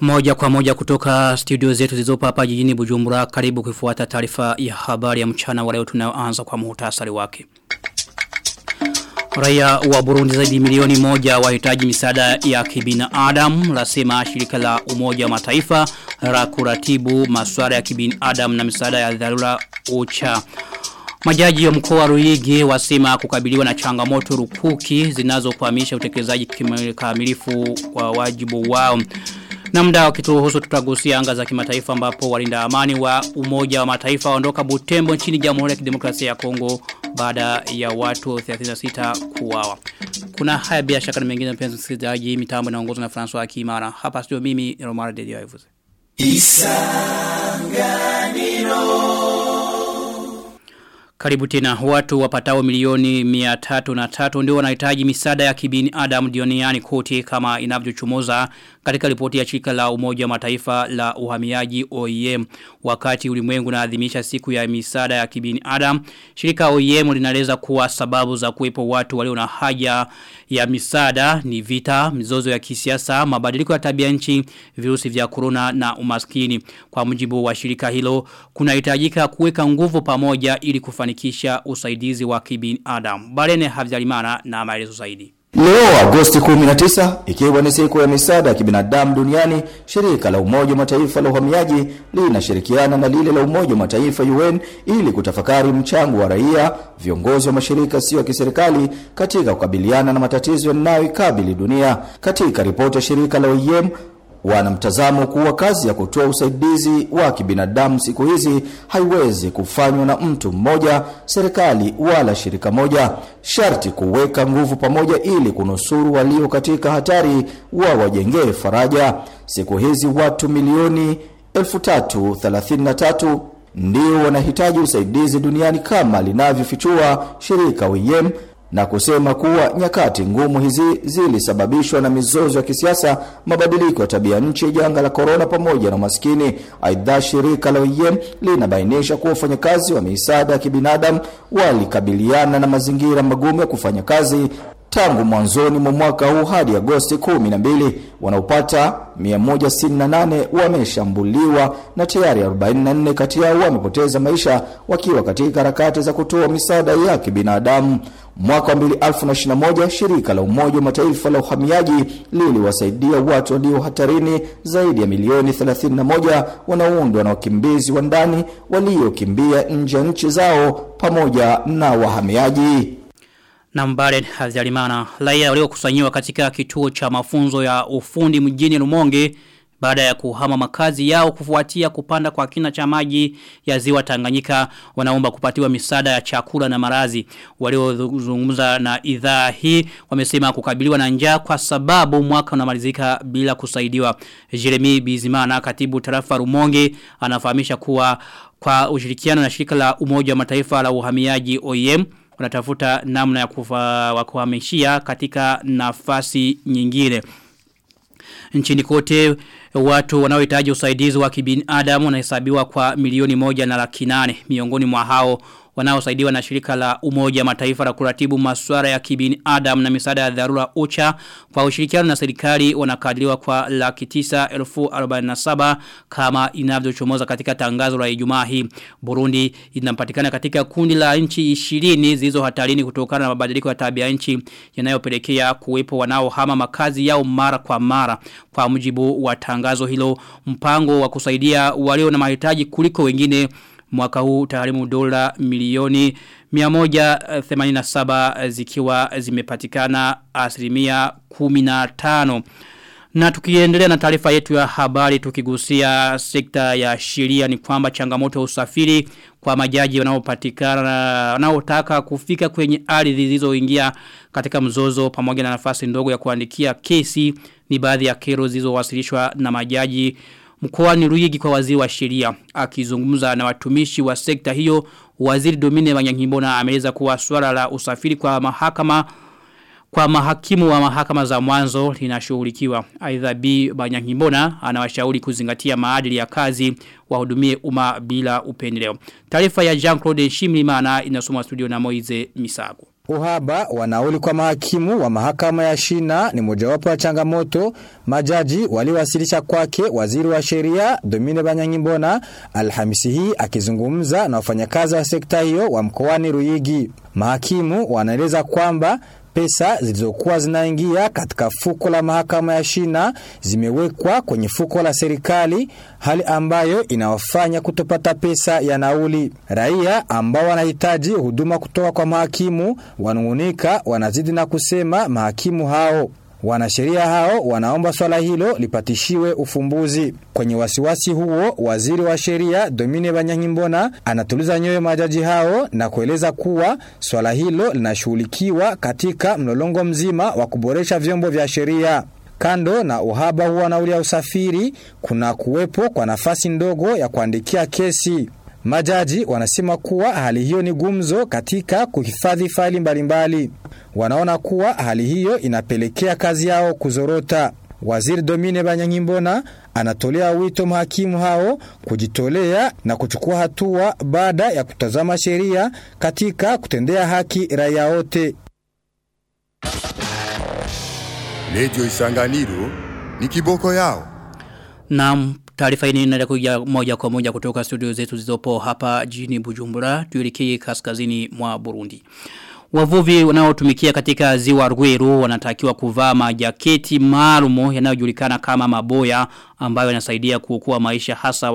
Moja kwa moja kutoka studio zetu zilizopo hapa jijini Bujumbura karibu kufuata taarifa ya habari ya mchana wa leo tunayoanza kwa muhtasari wake. Raia wa Burundi zaidi milioni moja wahitaji misaada ya kibinadamu lasema shirika la Umoja wa Mataifa la kuratibu masuala ya kibinadamu na misaada ya dharura ucha Majaji wa mkoa wa Ruigi wasema kukabiliwa na changamoto rukuki zinazokwamisha utekelezaji kikamilifu wa wajibu wao. Na muda wakituruhusu tutagusia anga za kimataifa ambapo walinda amani wa umoja wa mataifa waondoka Butembo nchini Jamhuri ya Kidemokrasia ya Kongo baada ya watu 36 kuwawa Kuna haya bila shaka na mengine mpenzi msikilizaji. Mitambo inaongozwa na François kimara. Hapa studio mimi Romar de Dieu Karibu tena watu wapatao milioni miatatu na tatu ndio wanahitaji misaada ya kibini Adam duniani kote kama inavyochomoza katika ripoti ya shirika la umoja wa mataifa la uhamiaji OIM wakati ulimwengu unaadhimisha siku ya misaada ya kibini Adam shirika OIM linaeleza kuwa sababu za kuwepo watu walio na haja ya misaada ni vita mizozo ya kisiasa mabadiliko ya tabia nchi virusi vya corona na umaskini. Kwa mujibu wa shirika hilo kunahitajika kuweka nguvu pamoja ili kufanikisha usaidizi wa kibin Adam Barene Havzalimana na maelezo zaidi Leo Agosti 19 ikiwa ni siku ya misaada ya kibinadamu duniani, shirika la Umoja wa Mataifa la uhamiaji linashirikiana na lile la Umoja wa Mataifa UN ili kutafakari mchango wa raia, viongozi wa mashirika sio ya kiserikali katika kukabiliana na matatizo yanayoikabili dunia. Katika ripoti ya shirika la OIM wana mtazamo kuwa kazi ya kutoa usaidizi wa kibinadamu siku hizi haiwezi kufanywa na mtu mmoja, serikali wala shirika moja. Sharti kuweka nguvu pamoja ili kunusuru walio katika hatari wa wajengee faraja. Siku hizi watu milioni 1333 ndio wanahitaji usaidizi duniani kama linavyofichua shirika OIM na kusema kuwa nyakati ngumu hizi zilisababishwa na mizozo ya kisiasa, mabadiliko ya tabia nchi, janga la korona pamoja na umaskini. Aidha, shirika la OIM linabainisha kuwa wafanyakazi wa misaada ya kibinadamu walikabiliana na mazingira magumu ya kufanya kazi tangu mwanzoni mwa mwaka huu hadi Agosti 12 wanaopata 168 wameshambuliwa na tayari 44 kati yao wamepoteza maisha wakiwa katika harakati za kutoa misaada ya kibinadamu. Mwaka wa 2021 shirika la Umoja wa Mataifa la uhamiaji liliwasaidia watu walio hatarini zaidi ya milioni 31 wanaoundwa na wakimbizi wa ndani waliokimbia nje ya nchi zao pamoja na wahamiaji. Nambare Laia raia waliokusanyiwa katika kituo cha mafunzo ya ufundi mjini Lumonge baada ya kuhama makazi yao kufuatia kupanda kwa kina cha maji ya ziwa Tanganyika wanaomba kupatiwa misaada ya chakula na marazi waliozungumza na idhaa hii wamesema kukabiliwa na njaa kwa sababu mwaka unamalizika bila kusaidiwa. Jeremy Bizimana katibu tarafa Rumonge anafahamisha kuwa kwa ushirikiano na shirika la Umoja wa Mataifa la uhamiaji OIM wanatafuta namna ya kufa, wakuhamishia katika nafasi nyingine. Nchini kote watu wanaohitaji usaidizi wa kibinadamu wanahesabiwa kwa milioni moja na laki nane. Miongoni mwa hao wanaosaidiwa na shirika la umoja mataifa la kuratibu masuala ya kibinadamu na misaada ya dharura ucha kwa ushirikiano na serikali wanakadiriwa kwa laki tisa elfu kama inavyochomoza katika tangazo la Ijumaa hii. Burundi inapatikana katika kundi la nchi 20 zilizo hatarini kutokana na mabadiliko ya tabia nchi yanayopelekea kuwepo wanaohama makazi yao mara kwa mara. Kwa mujibu wa tangazo hilo mpango wa kusaidia walio na mahitaji kuliko wengine mwaka huu taharimu dola milioni 187 zikiwa zimepatikana asilimia 15. Na tukiendelea na taarifa yetu ya habari tukigusia sekta ya sheria ni kwamba changamoto ya usafiri kwa majaji wanaopatikana wanaotaka kufika kwenye ardhi zilizoingia katika mzozo pamoja na nafasi ndogo ya kuandikia kesi ni baadhi ya kero zilizowasilishwa na majaji mkoani Ruigi kwa waziri wa sheria. Akizungumza na watumishi wa sekta hiyo waziri Domine Wanyangimbona ameeleza kuwa swala la usafiri kwa mahakama kwa mahakimu wa mahakama za mwanzo linashughulikiwa. Aidha B. Banyangimbona anawashauri kuzingatia maadili ya kazi wahudumie umma bila upendeleo. Taarifa ya Jean-Claude Shimlimana inasoma studio na Moize Misago Uhaba wa nauli kwa mahakimu wa mahakama ya shina ni mojawapo wa changamoto majaji waliwasilisha kwake waziri wa sheria Domine Banyangimbona Alhamisi hii akizungumza na wafanyakazi wa sekta hiyo wa mkoani Ruyigi. Mahakimu wanaeleza kwamba pesa zilizokuwa zinaingia katika fuko la mahakama ya shina zimewekwa kwenye fuko la serikali, hali ambayo inawafanya kutopata pesa ya nauli. Raia ambao wanahitaji huduma kutoka kwa mahakimu wanungunika, wanazidi na kusema mahakimu hao Wanasheria hao wanaomba swala hilo lipatishiwe ufumbuzi. Kwenye wasiwasi huo, waziri wa sheria Domine Banyangimbona anatuliza nyoyo majaji hao na kueleza kuwa swala hilo linashughulikiwa katika mlolongo mzima wa kuboresha vyombo vya sheria. Kando na uhaba huo nauli ya usafiri, kuna kuwepo kwa nafasi ndogo ya kuandikia kesi. Majaji wanasema kuwa hali hiyo ni gumzo katika kuhifadhi faili mbalimbali. Wanaona kuwa hali hiyo inapelekea kazi yao kuzorota. Waziri Domine Banyangimbona anatolea wito mahakimu hao kujitolea na kuchukua hatua baada ya kutazama sheria katika kutendea haki raia wote. Radio Isanganiro ni kiboko yao. Naam, taarifa hii inaendelea kuja moja kwa moja kutoka studio zetu zilizopo hapa jijini Bujumbura, tuelekee kaskazini mwa Burundi. Wavuvi wanaotumikia katika ziwa Rweru wanatakiwa kuvaa majaketi maalumu yanayojulikana kama maboya ambayo yanasaidia kuokoa maisha hasa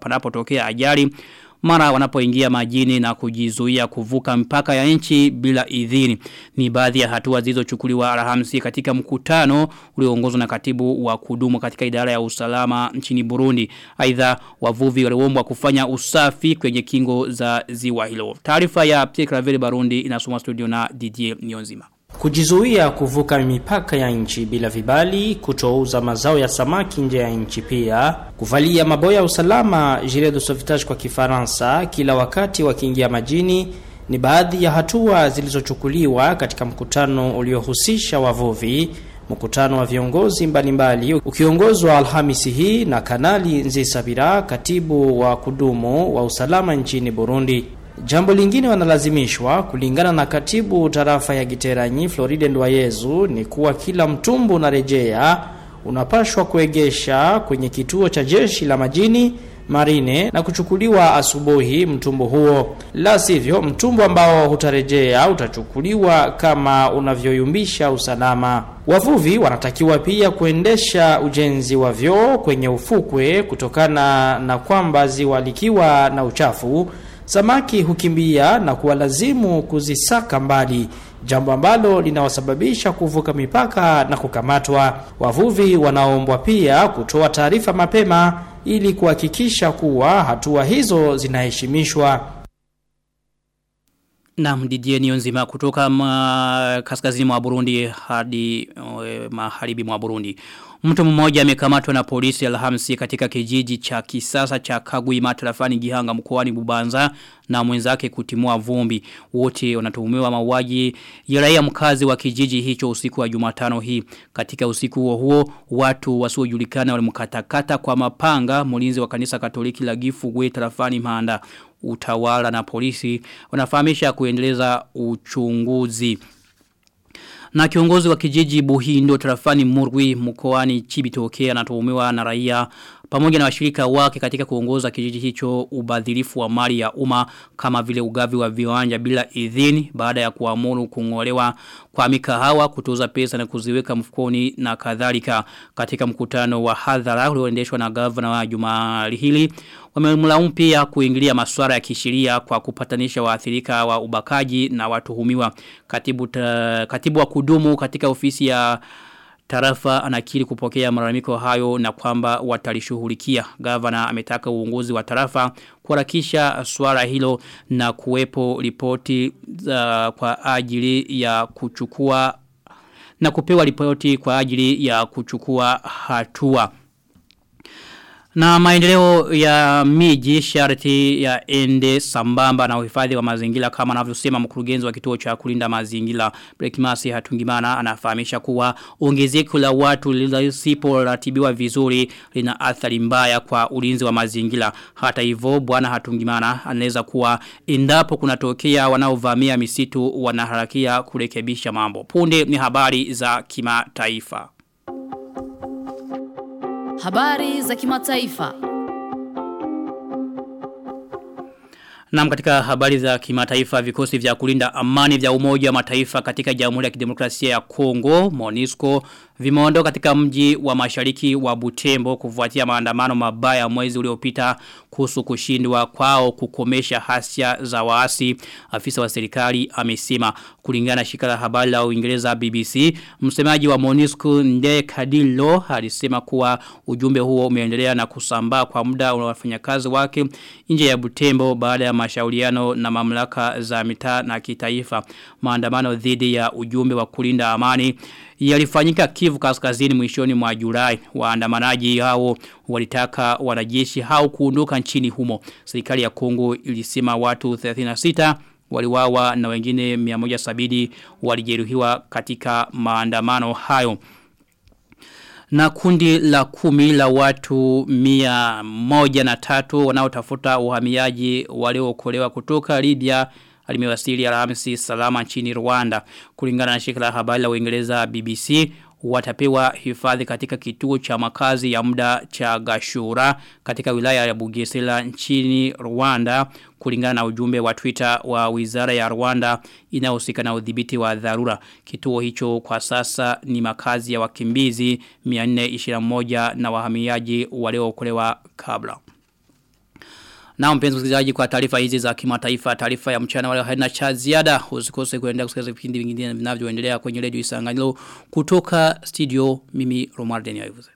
panapotokea ajali mara wanapoingia majini na kujizuia kuvuka mpaka ya nchi bila idhini. Ni baadhi ya hatua zilizochukuliwa Alhamisi katika mkutano ulioongozwa na katibu wa kudumu katika idara ya usalama nchini Burundi. Aidha wavuvi waliombwa kufanya usafi kwenye kingo za ziwa hilo. Taarifa ya Pierre Claver Barundi inasoma studio na Didier Nyonzima. Kujizuia kuvuka mipaka ya nchi bila vibali, kutouza mazao ya samaki nje ya nchi pia, kuvalia maboya ya usalama gilet de sauvetage kwa Kifaransa kila wakati wakiingia majini ni baadhi ya hatua zilizochukuliwa katika mkutano uliohusisha wavuvi, mkutano wa viongozi mbalimbali ukiongozwa Alhamisi hii na Kanali Nzisabira, katibu wa kudumu wa usalama nchini Burundi. Jambo lingine wanalazimishwa kulingana na katibu tarafa ya Giteranyi Floride Ndwayezu ni kuwa kila mtumbu unarejea unapashwa kuegesha kwenye kituo cha jeshi la majini marine na kuchukuliwa asubuhi mtumbu huo. La sivyo mtumbu ambao hutarejea utachukuliwa kama unavyoyumbisha usalama. Wavuvi wanatakiwa pia kuendesha ujenzi wa vyoo kwenye ufukwe kutokana na kwamba ziwa likiwa na uchafu samaki hukimbia na kuwalazimu kuzisaka mbali, jambo ambalo linawasababisha kuvuka mipaka na kukamatwa. Wavuvi wanaombwa pia kutoa taarifa mapema ili kuhakikisha kuwa hatua hizo zinaheshimishwa. Na mdidie ni nzima kutoka ma, kaskazini mwa Burundi hadi uh, maharibi mwa Burundi. Mtu mmoja amekamatwa na polisi Alhamisi katika kijiji cha kisasa cha kagui tarafani Gihanga mkoani Bubanza na mwenzake kutimua vumbi. Wote wanatuhumiwa mauaji ya raia mkazi wa kijiji hicho usiku wa Jumatano hii. Katika usiku huo huo watu wasiojulikana walimkatakata kwa mapanga mlinzi wa kanisa Katoliki la Gifu Gwe tarafani Mhanda. Utawala na polisi wanafahamisha kuendeleza uchunguzi. Na kiongozi wa kijiji Buhindo tarafani Murwi mkoani Chibitoke anatuhumiwa na raia pamoja na washirika wake katika kuongoza kijiji hicho ubadhilifu wa mali ya umma kama vile ugavi wa viwanja bila idhini baada ya kuamuru kungolewa kwa mikahawa kutoza pesa na kuziweka mfukoni na kadhalika. Katika mkutano wa hadhara ulioendeshwa na gavana wa Jumali hili wamemlaumu pia kuingilia masuala ya kisheria kwa kupatanisha waathirika wa ubakaji na watuhumiwa. Katibu ta, katibu wa kudumu katika ofisi ya tarafa anakiri kupokea malalamiko hayo na kwamba watalishughulikia. Gavana ametaka uongozi wa tarafa kuharakisha swala hilo na kuwepo ripoti uh, kwa ajili ya kuchukua na kupewa ripoti kwa ajili ya kuchukua hatua. Na maendeleo ya miji sharti ya ende sambamba na uhifadhi wa mazingira kama anavyosema mkurugenzi wa kituo cha kulinda mazingira Brekimasi Hatungimana anafahamisha kuwa ongezeko la watu lisiporatibiwa vizuri lina athari mbaya kwa ulinzi wa mazingira. Hata hivyo bwana Hatungimana anaweza kuwa endapo kunatokea wanaovamia misitu wanaharakia kurekebisha mambo. Punde ni habari za kimataifa. Habari za kimataifa. Na katika habari za kimataifa vikosi vya kulinda amani vya umoja wa mataifa katika jamhuri ya kidemokrasia ya Kongo, Monisco, vimeondoka katika mji wa mashariki wa Butembo kufuatia maandamano mabaya mwezi uliopita kuhusu kushindwa kwao kukomesha hasia za waasi. Afisa wa serikali amesema kulingana na shirika la habari la Uingereza BBC, msemaji wa Monisco Nde Kadilo alisema kuwa ujumbe huo umeendelea na kusambaa kwa muda wa wafanyakazi wake nje ya Butembo baada ya mashauriano na mamlaka za mitaa na kitaifa. Maandamano dhidi ya ujumbe wa kulinda amani yalifanyika Kivu kaskazini mwishoni mwa Julai. Waandamanaji hao walitaka wanajeshi hao kuondoka nchini humo. Serikali ya Kongo ilisema watu 36 waliwawa na wengine 170 walijeruhiwa katika maandamano hayo. Na kundi la kumi la watu mia moja na tatu wanaotafuta uhamiaji waliokolewa kutoka Libya alimewasili Alhamisi salama nchini Rwanda. Kulingana na shirika la habari la Uingereza BBC watapewa hifadhi katika kituo cha makazi ya muda cha Gashura katika wilaya ya Bugesera nchini Rwanda kulingana na ujumbe wa Twitter wa Wizara ya Rwanda inayohusika na udhibiti wa dharura. Kituo hicho kwa sasa ni makazi ya wakimbizi 421 na wahamiaji waliookolewa kabla. Na mpenzi msikilizaji kwa taarifa hizi za kimataifa, taarifa ya mchana wale haina cha ziada. Usikose kuendelea kusikiliza vipindi vingine vinavyoendelea kwenye Radio Isanganiro kutoka studio mimi Deniavuze.